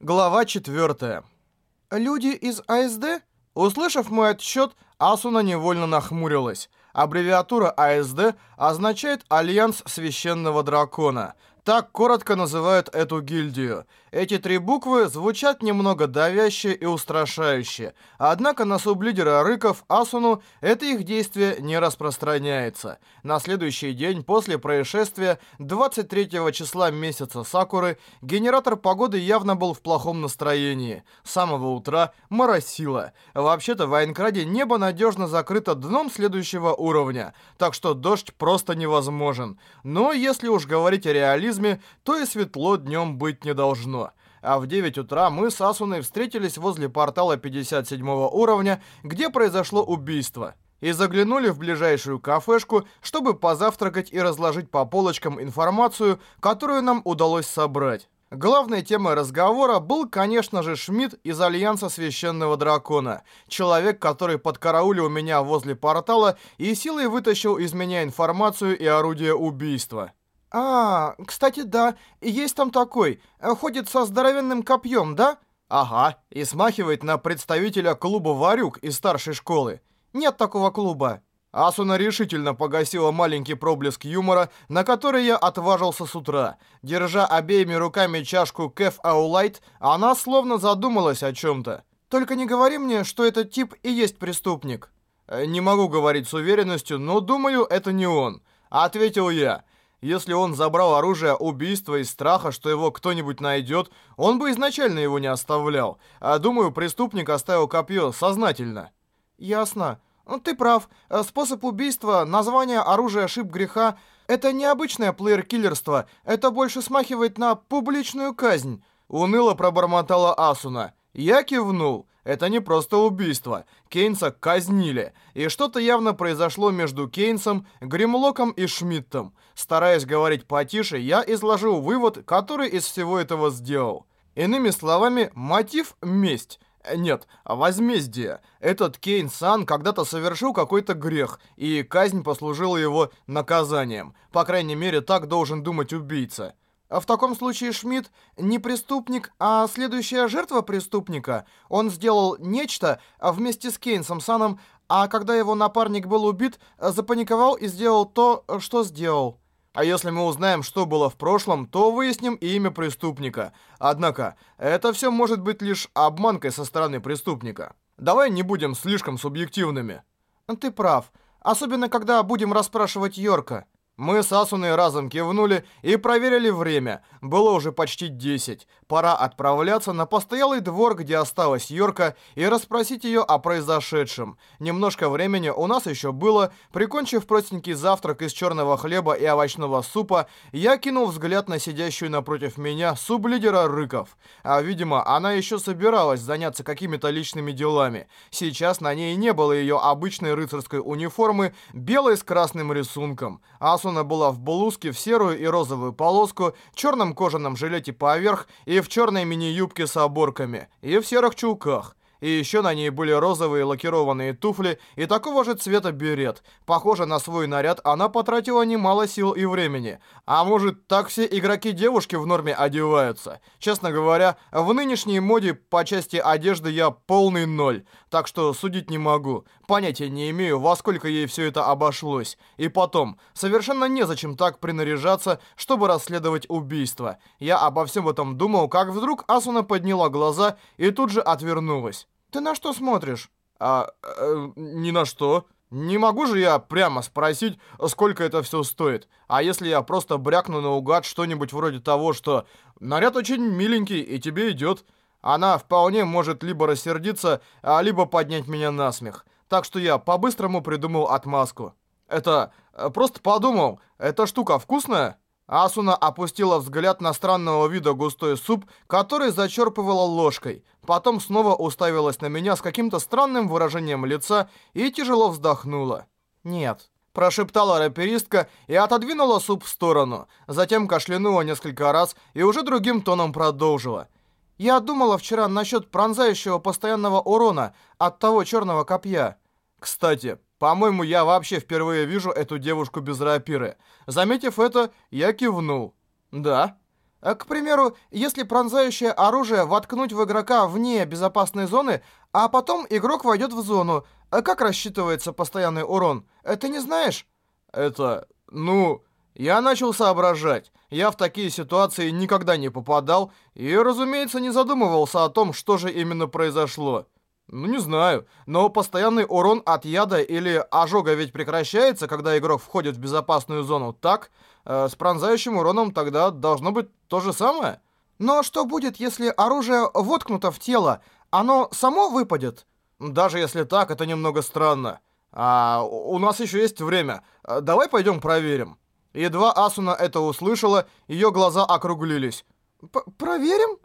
Глава 4. Люди из АСД? Услышав мой отсчет, Асуна невольно нахмурилась. Аббревиатура АСД означает «Альянс Священного Дракона». Так коротко называют эту гильдию. Эти три буквы звучат немного давяще и устрашающе. Однако на сублидера Рыков Асуну это их действие не распространяется. На следующий день после происшествия 23 числа месяца Сакуры генератор погоды явно был в плохом настроении. С самого утра моросило. Вообще-то в Айнкраде небо надежно закрыто дном следующего уровня, так что дождь просто невозможен. Но если уж говорить о реализме, то и светло днем быть не должно а в 9 утра мы с Асуной встретились возле портала 57 уровня, где произошло убийство. И заглянули в ближайшую кафешку, чтобы позавтракать и разложить по полочкам информацию, которую нам удалось собрать. Главной темой разговора был, конечно же, Шмидт из Альянса Священного Дракона. Человек, который подкараулил меня возле портала и силой вытащил из меня информацию и орудие убийства. «А, кстати, да, есть там такой. Ходит со здоровенным копьем, да?» «Ага, и смахивает на представителя клуба «Варюк» из старшей школы. Нет такого клуба». Асуна решительно погасила маленький проблеск юмора, на который я отважился с утра. Держа обеими руками чашку Кэф Аулайт, она словно задумалась о чем-то. «Только не говори мне, что этот тип и есть преступник». «Э, «Не могу говорить с уверенностью, но думаю, это не он», — ответил я. Если он забрал оружие убийства из страха, что его кто-нибудь найдет, он бы изначально его не оставлял. А думаю, преступник оставил копье сознательно. Ясно. Ну, ты прав. Э, способ убийства, название оружия шип греха — это необычное плеер-киллерство. Это больше смахивает на публичную казнь. Уныло пробормотала Асуна. Я кивнул. Это не просто убийство. Кейнса казнили. И что-то явно произошло между Кейнсом, Гримлоком и Шмидтом. Стараясь говорить потише, я изложил вывод, который из всего этого сделал. Иными словами, мотив – месть. Нет, возмездие. Этот Кейн-сан когда-то совершил какой-то грех, и казнь послужила его наказанием. По крайней мере, так должен думать убийца. В таком случае Шмидт не преступник, а следующая жертва преступника. Он сделал нечто вместе с Кейнсом Саном, а когда его напарник был убит, запаниковал и сделал то, что сделал. А если мы узнаем, что было в прошлом, то выясним имя преступника. Однако, это все может быть лишь обманкой со стороны преступника. Давай не будем слишком субъективными. Ты прав. Особенно, когда будем расспрашивать Йорка. Мы с Асуной разом кивнули и проверили время. Было уже почти 10. Пора отправляться на постоялый двор, где осталась Йорка, и расспросить ее о произошедшем. Немножко времени у нас еще было. Прикончив простенький завтрак из черного хлеба и овощного супа, я кинул взгляд на сидящую напротив меня сублидера Рыков. А, видимо, она еще собиралась заняться какими-то личными делами. Сейчас на ней не было ее обычной рыцарской униформы, белой с красным рисунком. Асуна Асуна была в блузке в серую и розовую полоску, черном кожаном жилете поверх и в черной мини-юбке с оборками, и в серых чулках. И еще на ней были розовые лакированные туфли и такого же цвета берет. Похоже, на свой наряд она потратила немало сил и времени. А может, так все игроки-девушки в норме одеваются? Честно говоря, в нынешней моде по части одежды я полный ноль. Так что судить не могу. Понятия не имею, во сколько ей все это обошлось. И потом, совершенно незачем так принаряжаться, чтобы расследовать убийство. Я обо всем этом думал, как вдруг Асуна подняла глаза и тут же отвернулась. Ты на что смотришь? А, э, ни на что. Не могу же я прямо спросить, сколько это все стоит. А если я просто брякну наугад что-нибудь вроде того, что наряд очень миленький и тебе идет, она вполне может либо рассердиться, а либо поднять меня на смех. Так что я по-быстрому придумал отмазку. Это... Э, просто подумал, эта штука вкусная? Асуна опустила взгляд на странного вида густой суп, который зачерпывала ложкой. Потом снова уставилась на меня с каким-то странным выражением лица и тяжело вздохнула. «Нет», – прошептала раперистка и отодвинула суп в сторону. Затем кашлянула несколько раз и уже другим тоном продолжила. «Я думала вчера насчет пронзающего постоянного урона от того черного копья». «Кстати, по-моему, я вообще впервые вижу эту девушку без рапиры. Заметив это, я кивнул. Да. Э, к примеру, если пронзающее оружие воткнуть в игрока вне безопасной зоны, а потом игрок войдет в зону, э, как рассчитывается постоянный урон? Это не знаешь? Это... ну... Я начал соображать. Я в такие ситуации никогда не попадал и, разумеется, не задумывался о том, что же именно произошло. Ну, не знаю, но постоянный урон от яда или ожога ведь прекращается, когда игрок входит в безопасную зону, так? Э, с пронзающим уроном тогда должно быть то же самое. Но что будет, если оружие воткнуто в тело? Оно само выпадет? Даже если так, это немного странно. А у нас еще есть время. Э, давай пойдем проверим. Едва Асуна это услышала, ее глаза округлились. П «Проверим?»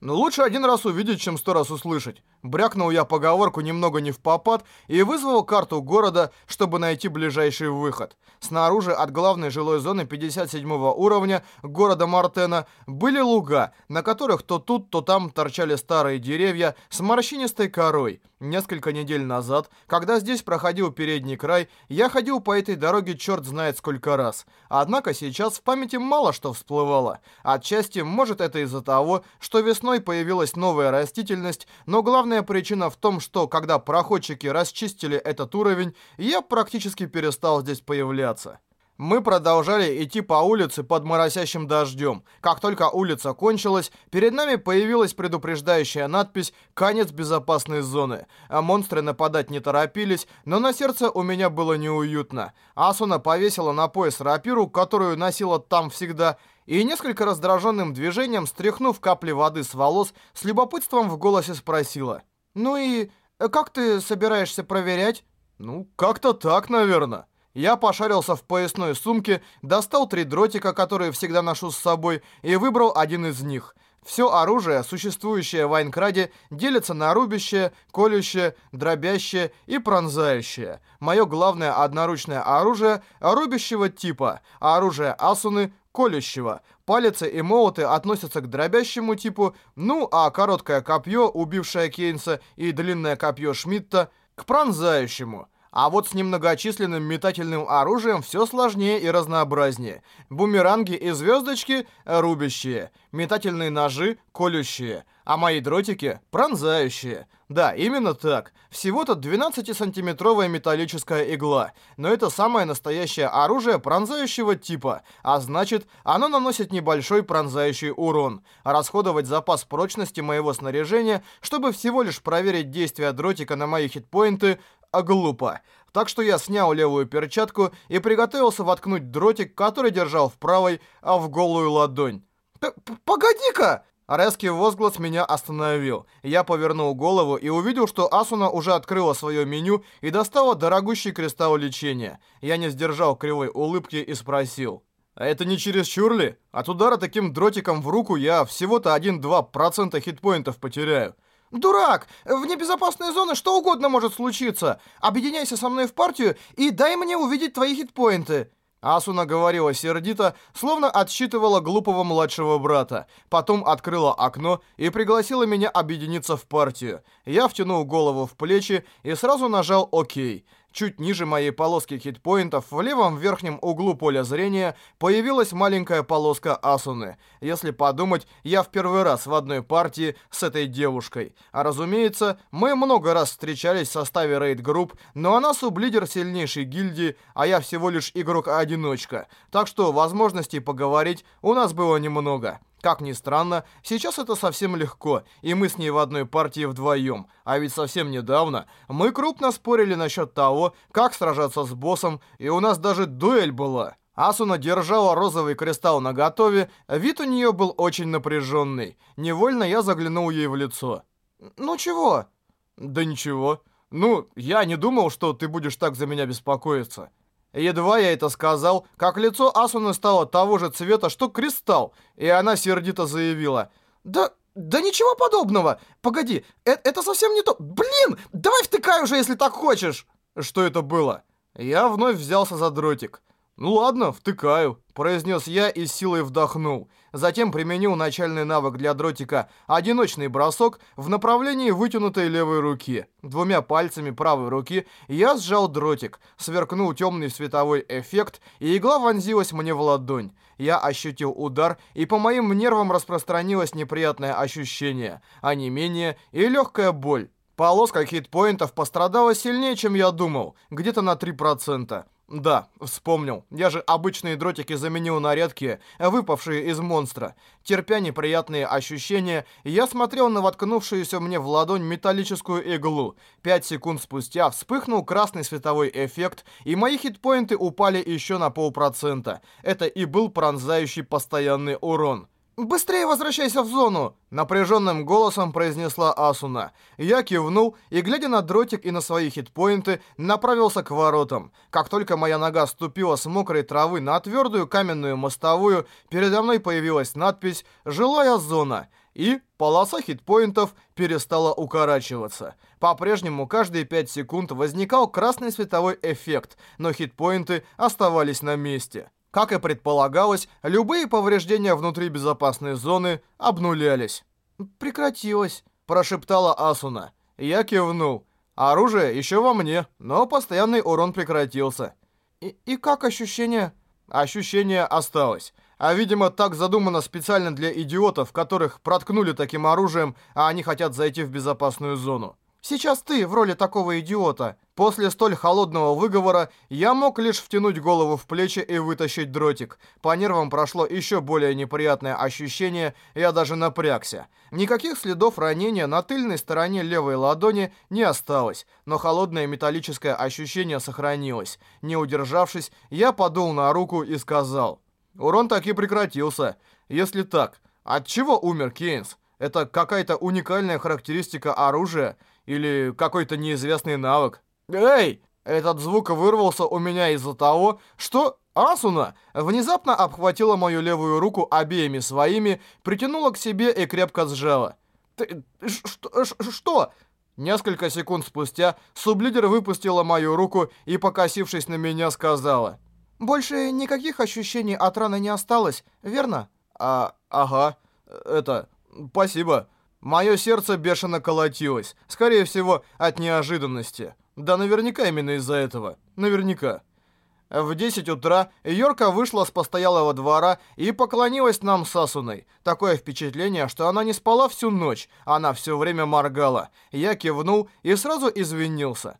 «Ну, лучше один раз увидеть, чем сто раз услышать». Брякнул я поговорку немного не в попад и вызвал карту города, чтобы найти ближайший выход. Снаружи от главной жилой зоны 57 уровня города Мартена были луга, на которых то тут, то там торчали старые деревья с морщинистой корой. Несколько недель назад, когда здесь проходил передний край, я ходил по этой дороге черт знает сколько раз. Однако сейчас в памяти мало что всплывало. Отчасти, может это из-за того, что весной появилась новая растительность, но главная причина в том, что когда проходчики расчистили этот уровень, я практически перестал здесь появляться. Мы продолжали идти по улице под моросящим дождем. Как только улица кончилась, перед нами появилась предупреждающая надпись «Конец безопасной зоны». А монстры нападать не торопились, но на сердце у меня было неуютно. Асуна повесила на пояс рапиру, которую носила там всегда, и несколько раздраженным движением, стряхнув капли воды с волос, с любопытством в голосе спросила. «Ну и как ты собираешься проверять?» «Ну, как-то так, наверное». Я пошарился в поясной сумке, достал три дротика, которые всегда ношу с собой, и выбрал один из них. Все оружие, существующее в Айнкраде, делится на рубящее, колющее, дробящее и пронзающее. Мое главное одноручное оружие рубящего типа, а оружие Асуны колющего. Палицы и молоты относятся к дробящему типу, ну а короткое копье, убившее Кейнса, и длинное копье Шмидта к пронзающему. А вот с немногочисленным метательным оружием все сложнее и разнообразнее. Бумеранги и звездочки — рубящие, метательные ножи — колющие, а мои дротики — пронзающие. Да, именно так. Всего-то 12-сантиметровая металлическая игла, но это самое настоящее оружие пронзающего типа, а значит, оно наносит небольшой пронзающий урон. Расходовать запас прочности моего снаряжения, чтобы всего лишь проверить действие дротика на мои хитпоинты, глупо. Так что я снял левую перчатку и приготовился воткнуть дротик, который держал в правой, а в голую ладонь. «Погоди-ка!» Резкий возглас меня остановил. Я повернул голову и увидел, что Асуна уже открыла свое меню и достала дорогущий кристалл лечения. Я не сдержал кривой улыбки и спросил. «А это не чересчур ли? От удара таким дротиком в руку я всего-то 1-2% хитпоинтов потеряю». «Дурак! В небезопасной зоне что угодно может случиться. Объединяйся со мной в партию и дай мне увидеть твои хитпоинты». Асуна говорила сердито, словно отчитывала глупого младшего брата. Потом открыла окно и пригласила меня объединиться в партию. Я втянул голову в плечи и сразу нажал «Окей». Чуть ниже моей полоски хитпоинтов в левом верхнем углу поля зрения появилась маленькая полоска Асуны. Если подумать, я в первый раз в одной партии с этой девушкой. А разумеется, мы много раз встречались в составе рейд-групп, но она сублидер сильнейшей гильдии, а я всего лишь игрок-одиночка. Так что возможностей поговорить у нас было немного. Как ни странно, сейчас это совсем легко, и мы с ней в одной партии вдвоем. А ведь совсем недавно мы крупно спорили насчет того, как сражаться с боссом, и у нас даже дуэль была. Асуна держала розовый кристалл наготове, вид у нее был очень напряженный. Невольно я заглянул ей в лицо. «Ну чего?» «Да ничего. Ну, я не думал, что ты будешь так за меня беспокоиться». Едва я это сказал, как лицо Асуны стало того же цвета, что кристалл, и она сердито заявила. «Да, да ничего подобного! Погоди, это, это совсем не то... Блин, давай втыкай уже, если так хочешь!» Что это было? Я вновь взялся за дротик. «Ну ладно, втыкаю», — произнес я и силой вдохнул. Затем применил начальный навык для дротика «Одиночный бросок» в направлении вытянутой левой руки. Двумя пальцами правой руки я сжал дротик, сверкнул темный световой эффект, и игла вонзилась мне в ладонь. Я ощутил удар, и по моим нервам распространилось неприятное ощущение, а не менее и легкая боль. Полоска хитпоинтов пострадала сильнее, чем я думал, где-то на 3%. Да, вспомнил. Я же обычные дротики заменил на редкие, выпавшие из монстра. Терпя неприятные ощущения, я смотрел на воткнувшуюся мне в ладонь металлическую иглу. Пять секунд спустя вспыхнул красный световой эффект, и мои хитпоинты упали еще на полпроцента. Это и был пронзающий постоянный урон. «Быстрее возвращайся в зону!» Напряженным голосом произнесла Асуна. Я кивнул и, глядя на дротик и на свои хитпоинты, направился к воротам. Как только моя нога ступила с мокрой травы на твердую каменную мостовую, передо мной появилась надпись «Жилая зона» и полоса хитпоинтов перестала укорачиваться. По-прежнему каждые 5 секунд возникал красный световой эффект, но хитпоинты оставались на месте. Как и предполагалось, любые повреждения внутри безопасной зоны обнулялись. «Прекратилось», – прошептала Асуна. Я кивнул. Оружие еще во мне, но постоянный урон прекратился. И, и как ощущение? Ощущение осталось. А видимо так задумано специально для идиотов, которых проткнули таким оружием, а они хотят зайти в безопасную зону. Сейчас ты в роли такого идиота. После столь холодного выговора я мог лишь втянуть голову в плечи и вытащить дротик. По нервам прошло еще более неприятное ощущение, я даже напрягся. Никаких следов ранения на тыльной стороне левой ладони не осталось, но холодное металлическое ощущение сохранилось. Не удержавшись, я подул на руку и сказал. Урон таки прекратился. Если так, от чего умер Кейнс? Это какая-то уникальная характеристика оружия? Или какой-то неизвестный навык. Эй! Этот звук вырвался у меня из-за того, что Асуна внезапно обхватила мою левую руку обеими своими, притянула к себе и крепко сжала. «Ты... что? что?» Несколько секунд спустя сублидер выпустила мою руку и, покосившись на меня, сказала. «Больше никаких ощущений от раны не осталось, верно?» «А... ага. Это... спасибо». Мое сердце бешено колотилось. Скорее всего, от неожиданности. Да наверняка именно из-за этого. Наверняка. В 10 утра Йорка вышла с постоялого двора и поклонилась нам с Асуной. Такое впечатление, что она не спала всю ночь, она все время моргала. Я кивнул и сразу извинился.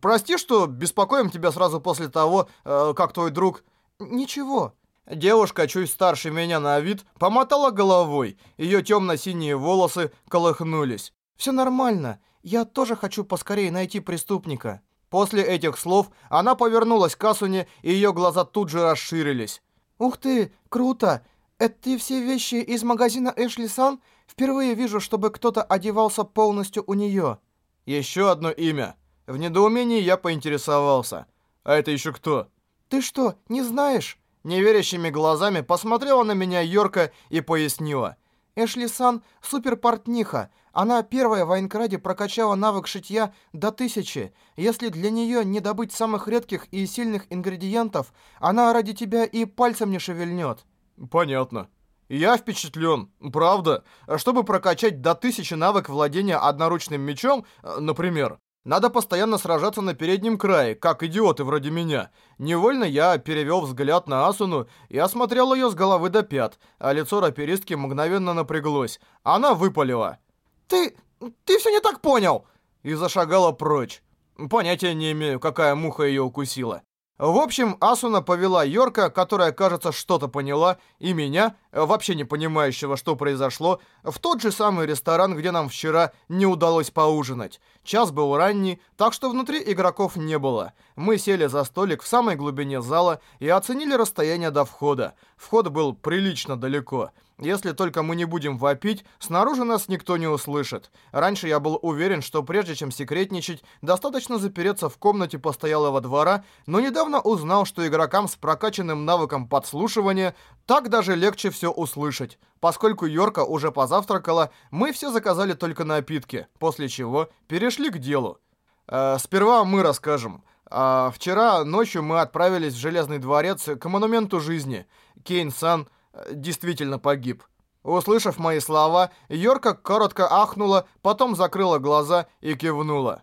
«Прости, что беспокоим тебя сразу после того, э, как твой друг...» «Ничего», Девушка, чуть старше меня на вид, помотала головой. Ее темно-синие волосы колыхнулись. «Все нормально. Я тоже хочу поскорее найти преступника». После этих слов она повернулась к Асуне, и ее глаза тут же расширились. «Ух ты, круто! Это все вещи из магазина Эшли Сан? Впервые вижу, чтобы кто-то одевался полностью у нее». Еще одно имя. В недоумении я поинтересовался. «А это еще кто?» «Ты что, не знаешь?» Неверящими глазами посмотрела на меня Йорка и пояснила. Эшли-сан – суперпортниха. Она первая в Айнкраде прокачала навык шитья до тысячи. Если для нее не добыть самых редких и сильных ингредиентов, она ради тебя и пальцем не шевельнет. Понятно. Я впечатлен. Правда. Чтобы прокачать до тысячи навык владения одноручным мечом, например, надо постоянно сражаться на переднем крае, как идиоты вроде меня. Невольно я перевел взгляд на Асуну и осмотрел ее с головы до пят, а лицо раперистки мгновенно напряглось. Она выпалила. «Ты... ты все не так понял!» И зашагала прочь. Понятия не имею, какая муха ее укусила. В общем, Асуна повела Йорка, которая, кажется, что-то поняла, и меня, вообще не понимающего, что произошло, в тот же самый ресторан, где нам вчера не удалось поужинать. Час был ранний, так что внутри игроков не было. Мы сели за столик в самой глубине зала и оценили расстояние до входа. Вход был прилично далеко. Если только мы не будем вопить, снаружи нас никто не услышит. Раньше я был уверен, что прежде чем секретничать, достаточно запереться в комнате постоялого двора, но недавно узнал, что игрокам с прокачанным навыком подслушивания так даже легче все услышать. Поскольку Йорка уже позавтракала, мы все заказали только напитки, после чего перешли к делу. Э, сперва мы расскажем. А вчера ночью мы отправились в Железный дворец к монументу жизни. Кейн-сан действительно погиб. Услышав мои слова, Йорка коротко ахнула, потом закрыла глаза и кивнула.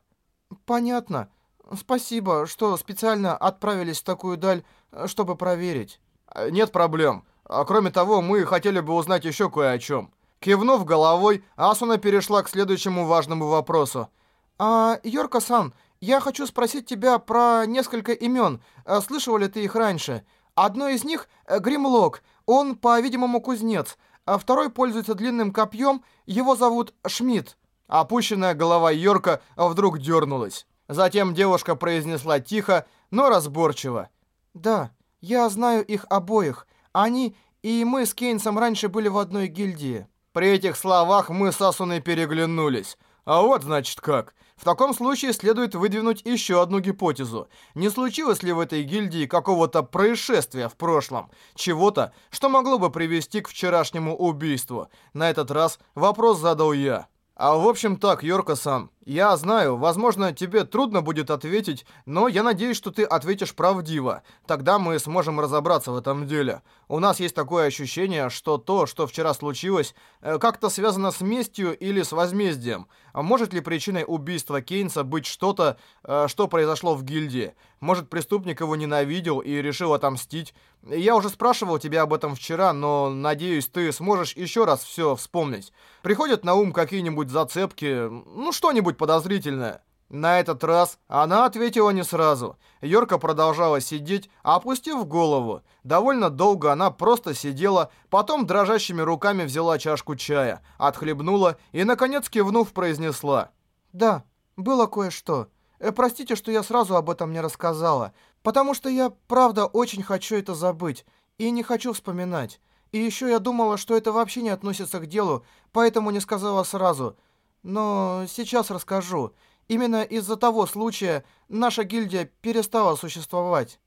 «Понятно. Спасибо, что специально отправились в такую даль, чтобы проверить». «Нет проблем. А кроме того, мы хотели бы узнать еще кое о чем». Кивнув головой, Асуна перешла к следующему важному вопросу. «А, Йорка-сан, я хочу спросить тебя про несколько имен. Слышала ли ты их раньше? Одно из них — Гримлок. Он, по-видимому, кузнец а второй пользуется длинным копьем, его зовут Шмидт. Опущенная голова Йорка вдруг дернулась. Затем девушка произнесла тихо, но разборчиво. «Да, я знаю их обоих. Они и мы с Кейнсом раньше были в одной гильдии». При этих словах мы с Асуной переглянулись. А вот значит как. В таком случае следует выдвинуть еще одну гипотезу. Не случилось ли в этой гильдии какого-то происшествия в прошлом? Чего-то, что могло бы привести к вчерашнему убийству? На этот раз вопрос задал я. А в общем так, Йорка-сан, я знаю, возможно, тебе трудно будет ответить, но я надеюсь, что ты ответишь правдиво. Тогда мы сможем разобраться в этом деле. У нас есть такое ощущение, что то, что вчера случилось, э, как-то связано с местью или с возмездием. А может ли причиной убийства Кейнса быть что-то, э, что произошло в гильдии? Может, преступник его ненавидел и решил отомстить? Я уже спрашивал тебя об этом вчера, но, надеюсь, ты сможешь еще раз все вспомнить. Приходят на ум какие-нибудь зацепки, ну, что-нибудь подозрительное?» На этот раз она ответила не сразу. Йорка продолжала сидеть, опустив голову. Довольно долго она просто сидела, потом дрожащими руками взяла чашку чая, отхлебнула и, наконец, кивнув, произнесла. «Да, было кое-что. Э, простите, что я сразу об этом не рассказала, потому что я, правда, очень хочу это забыть и не хочу вспоминать. И еще я думала, что это вообще не относится к делу, поэтому не сказала сразу. Но сейчас расскажу. Именно из-за того случая наша гильдия перестала существовать.